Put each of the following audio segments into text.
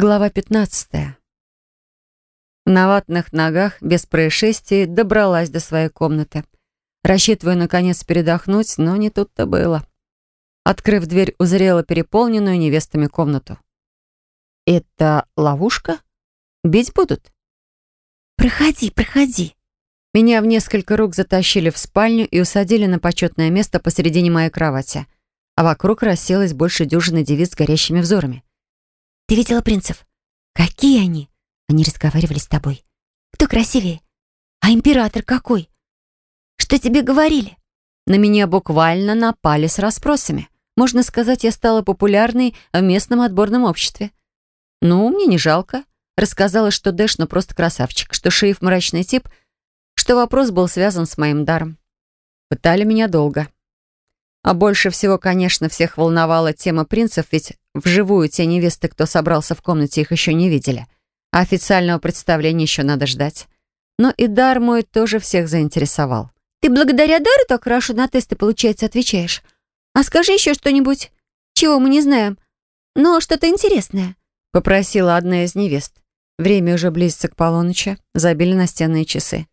Глава 15. На ватных ногах, без происшествий, добралась до своей комнаты. Рассчитывая, наконец, передохнуть, но не тут-то было. Открыв дверь, узрела переполненную невестами комнату. «Это ловушка? Бить будут?» «Проходи, проходи». Меня в несколько рук затащили в спальню и усадили на почетное место посередине моей кровати, а вокруг расселось больше дюжины девиц с горящими взорами. Ты видела принцев? Какие они? Они разговаривали с тобой. Кто красивее? А император какой? Что тебе говорили? На меня буквально напали с расспросами. Можно сказать, я стала популярной в местном отборном обществе. Ну, мне не жалко. Рассказала, что Дэш, ну просто красавчик, что Шиев мрачный тип, что вопрос был связан с моим даром. Пытали меня долго. А больше всего, конечно, всех волновала тема принцев, ведь вживую те невесты, кто собрался в комнате, их еще не видели. А официального представления еще надо ждать. Но и дар мой тоже всех заинтересовал. «Ты благодаря дару так хорошо на тесты, получается, отвечаешь? А скажи еще что-нибудь, чего мы не знаем, но что-то интересное», — попросила одна из невест. Время уже близится к полуночи, забили настенные часы.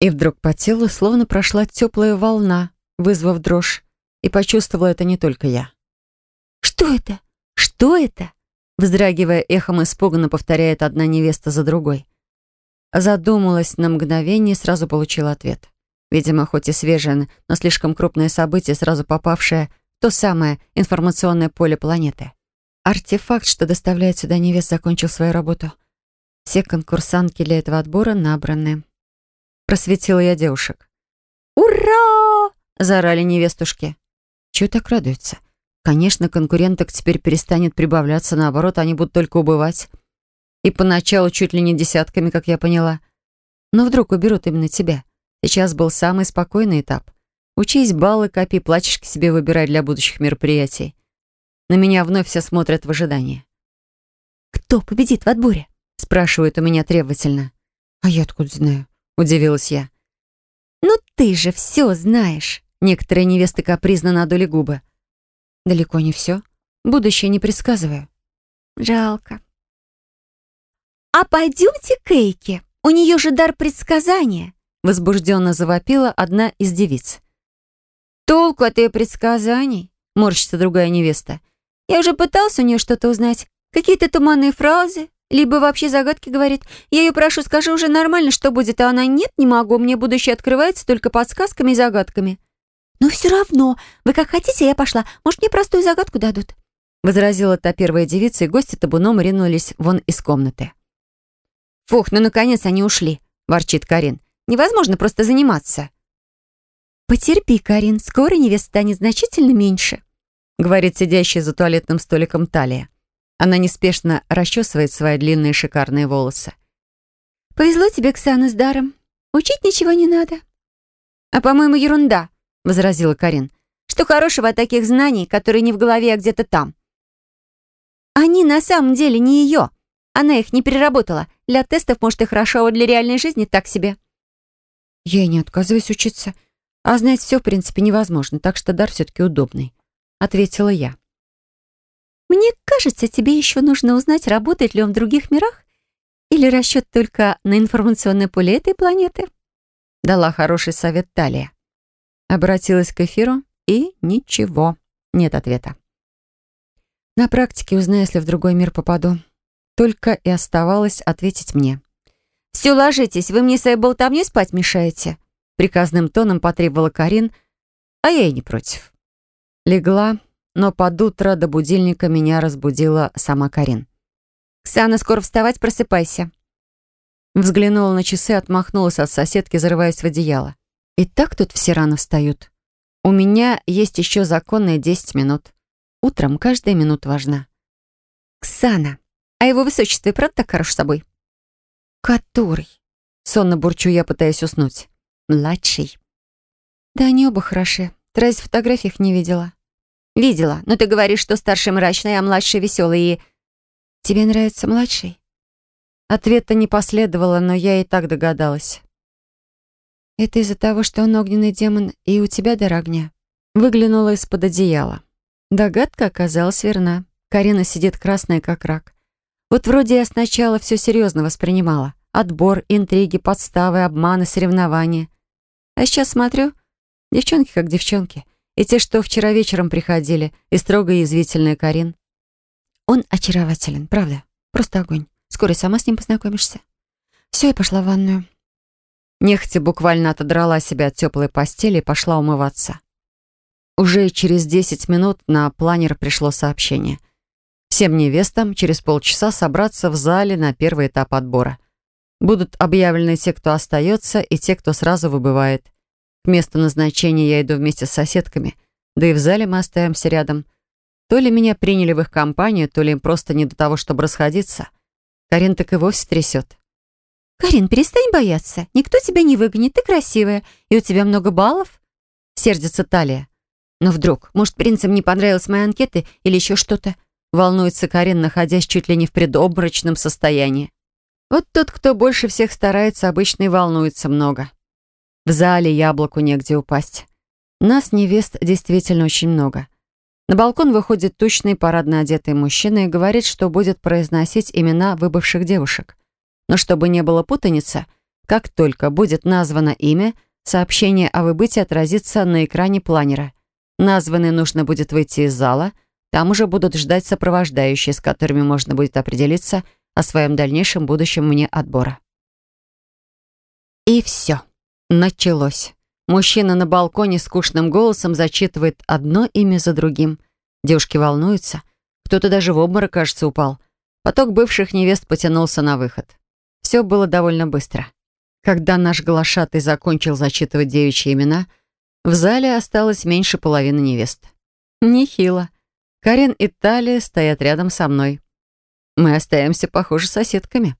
И вдруг по телу словно прошла теплая волна, вызвав дрожь. И почувствовала это не только я. «Что это? Что это?» Вздрагивая эхом, испуганно повторяет одна невеста за другой. Задумалась на мгновение и сразу получила ответ. Видимо, хоть и свежее, но слишком крупное событие, сразу попавшее в то самое информационное поле планеты. Артефакт, что доставляет сюда невест, закончил свою работу. Все конкурсантки для этого отбора набраны. Просветила я девушек. «Ура!» — заорали невестушки. Чего так радуются? Конечно, конкуренток теперь перестанет прибавляться, наоборот, они будут только убывать. И поначалу чуть ли не десятками, как я поняла. Но вдруг уберут именно тебя. Сейчас был самый спокойный этап. Учись, баллы копи, платьишки себе выбирай для будущих мероприятий. На меня вновь все смотрят в ожидании. «Кто победит в отборе?» спрашивают у меня требовательно. «А я откуда знаю?» — удивилась я. «Ну ты же все знаешь!» Некоторые невесты капризно надули губы. Далеко не все. Будущее не предсказываю. Жалко. «А пойдемте к Эйке. У нее же дар предсказания!» Возбужденно завопила одна из девиц. «Толку от ее предсказаний?» Морщится другая невеста. «Я уже пытался у нее что-то узнать. Какие-то туманные фразы, либо вообще загадки говорит. Я ее прошу, скажи уже нормально, что будет, а она нет, не могу, мне будущее открывается только подсказками и загадками. «Но все равно, вы как хотите, я пошла. Может, мне простую загадку дадут?» Возразила та первая девица, и гости табуном ринулись вон из комнаты. «Фух, ну наконец они ушли», — ворчит Карин. «Невозможно просто заниматься». «Потерпи, Карин, скоро невест станет значительно меньше», — говорит сидящая за туалетным столиком Талия. Она неспешно расчесывает свои длинные шикарные волосы. «Повезло тебе, Ксана, с даром. Учить ничего не надо». «А, по-моему, ерунда», — возразила Карин. «Что хорошего от таких знаний, которые не в голове, а где-то там?» «Они на самом деле не ее. Она их не переработала. Для тестов, может, и хорошо, а для реальной жизни так себе». «Я и не отказываюсь учиться. А знать все, в принципе, невозможно, так что дар все-таки удобный», — ответила я. «Мне кажется, тебе еще нужно узнать, работает ли он в других мирах или расчет только на информационное поле этой планеты?» Дала хороший совет Талия. Обратилась к эфиру, и ничего. Нет ответа. На практике узнаю, если в другой мир попаду. Только и оставалось ответить мне. «Все, ложитесь, вы мне своей болтовней спать мешаете», приказным тоном потребовала Карин, а я и не против. Легла, но под утро до будильника меня разбудила сама Карин. «Ксана, скоро вставать, просыпайся». Взглянула на часы, отмахнулась от соседки, зарываясь в одеяло. И так тут все рано встают. У меня есть еще законные 10 минут. Утром каждая минута важна. «Ксана, а его высочество и правда так хорош собой?» «Который?» Сонно бурчу я, пытаясь уснуть. «Младший». «Да они оба хороши. Ты разве фотографий их не видела?» «Видела, но ты говоришь, что старший мрачный, а младший веселый и...» «Тебе нравится младший?» Ответа не последовало, но я и так догадалась. «Это из-за того, что он огненный демон и у тебя дар огня?» Выглянула из-под одеяла. Догадка оказалась верна. Карина сидит красная, как рак. Вот вроде я сначала все серьезно воспринимала. Отбор, интриги, подставы, обманы, соревнования. А сейчас смотрю, девчонки как девчонки. И те, что вчера вечером приходили, и строго язвительная Карин. Он очарователен, правда? Просто огонь. Скоро сама с ним познакомишься. Все, я пошла в ванную. Нехотя буквально отодрала себя от теплой постели и пошла умываться. Уже через 10 минут на планер пришло сообщение. Всем невестам через полчаса собраться в зале на первый этап отбора — Будут объявлены те, кто остается, и те, кто сразу выбывает. К месту назначения я иду вместе с соседками, да и в зале мы остаемся рядом. То ли меня приняли в их компанию, то ли им просто не до того, чтобы расходиться. Карин так и вовсе трясет. «Карин, перестань бояться. Никто тебя не выгонит, ты красивая, и у тебя много баллов». Сердится Талия. Но вдруг, может, принцам не понравилась моя анкета или еще что-то? Волнуется Карин, находясь чуть ли не в предобморочном состоянии. Вот тот, кто больше всех старается, обычно и волнуется много. В зале яблоку негде упасть. Нас, невест, действительно очень много. На балкон выходит тучный парадно одетый мужчина и говорит, что будет произносить имена выбывших девушек. Но чтобы не было путаницы, как только будет названо имя, сообщение о выбытии отразится на экране планера. Названный нужно будет выйти из зала, там уже будут ждать сопровождающие, с которыми можно будет определиться – о своем дальнейшем будущем мне отбора. И все. Началось. Мужчина на балконе скучным голосом зачитывает одно имя за другим. Девушки волнуются. Кто-то даже в обморок, кажется, упал. Поток бывших невест потянулся на выход. Все было довольно быстро. Когда наш глашатый закончил зачитывать девичьи имена, в зале осталось меньше половины невест. Нехило. Карин и Талия стоят рядом со мной. Мы остаемся, похоже, соседками.